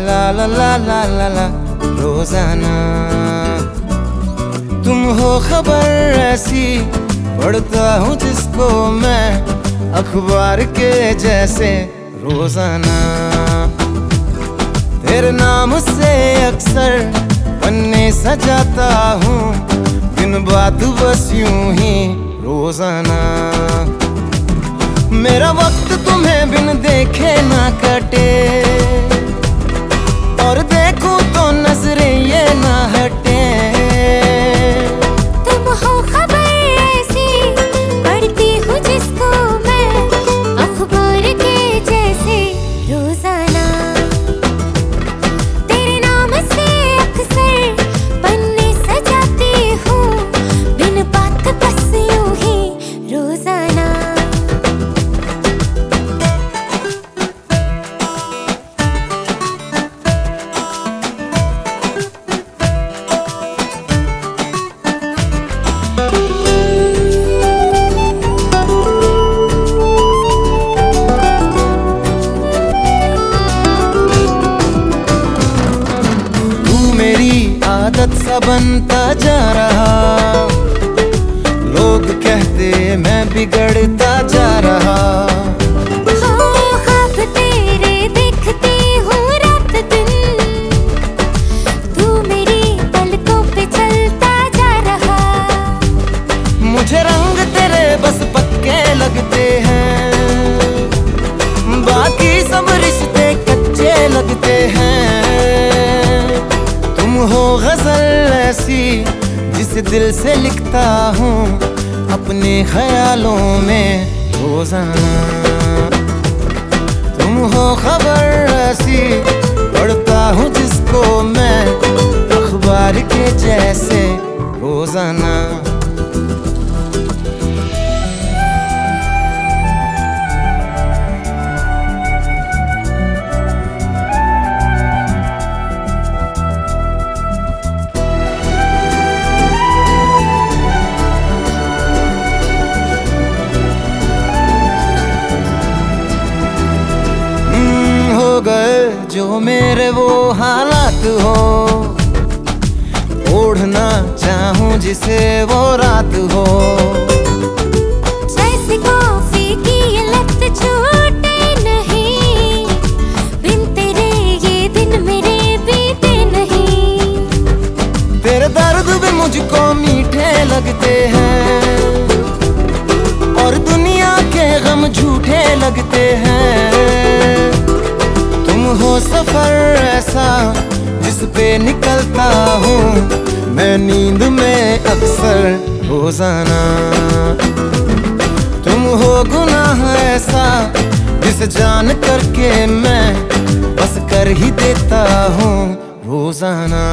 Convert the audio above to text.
ला ला ला ला ला ला रोज़ाना। तुम हो खबर ऐसी, पढ़ता हूँ जिसको मैं, अखबार के जैसे रोज़ाना। तेरे नाम से अक्सर पन्ने सजाता हूँ, दिन बात बस यूँ ही रोज़ाना। मेरा वक्त तुम्हें बिन देखे ना कटे। सा बनता जा रहा। लोग कहते मैं बिगड़ता गज़ल ऐसी जिस दिल से लिखता हूँ अपने ख्यालों में रोज़ाना। तुम हो खबर ऐसी, पढ़ता हूँ जिसको मैं, अखबार के जैसे रोज़ाना। जो मेरे वो हालात हो ओढ़ना चाहूँ जिसे वो रात हो। जैसे कॉफ़ी की ये लत छूटे नहीं बिन तेरे ये दिन मेरे बीते नहीं। तेरे दर्द भी मुझको मीठे लगते हैं और दुनिया के गम झूठे लगते हैं। हो सफ़र ऐसा, जिस पे निकलता हूँ, मैं नींद में अक्सर हो जाना। तुम हो गुनाह ऐसा, जिस जान करके मैं बस कर ही देता हूँ रोज़ाना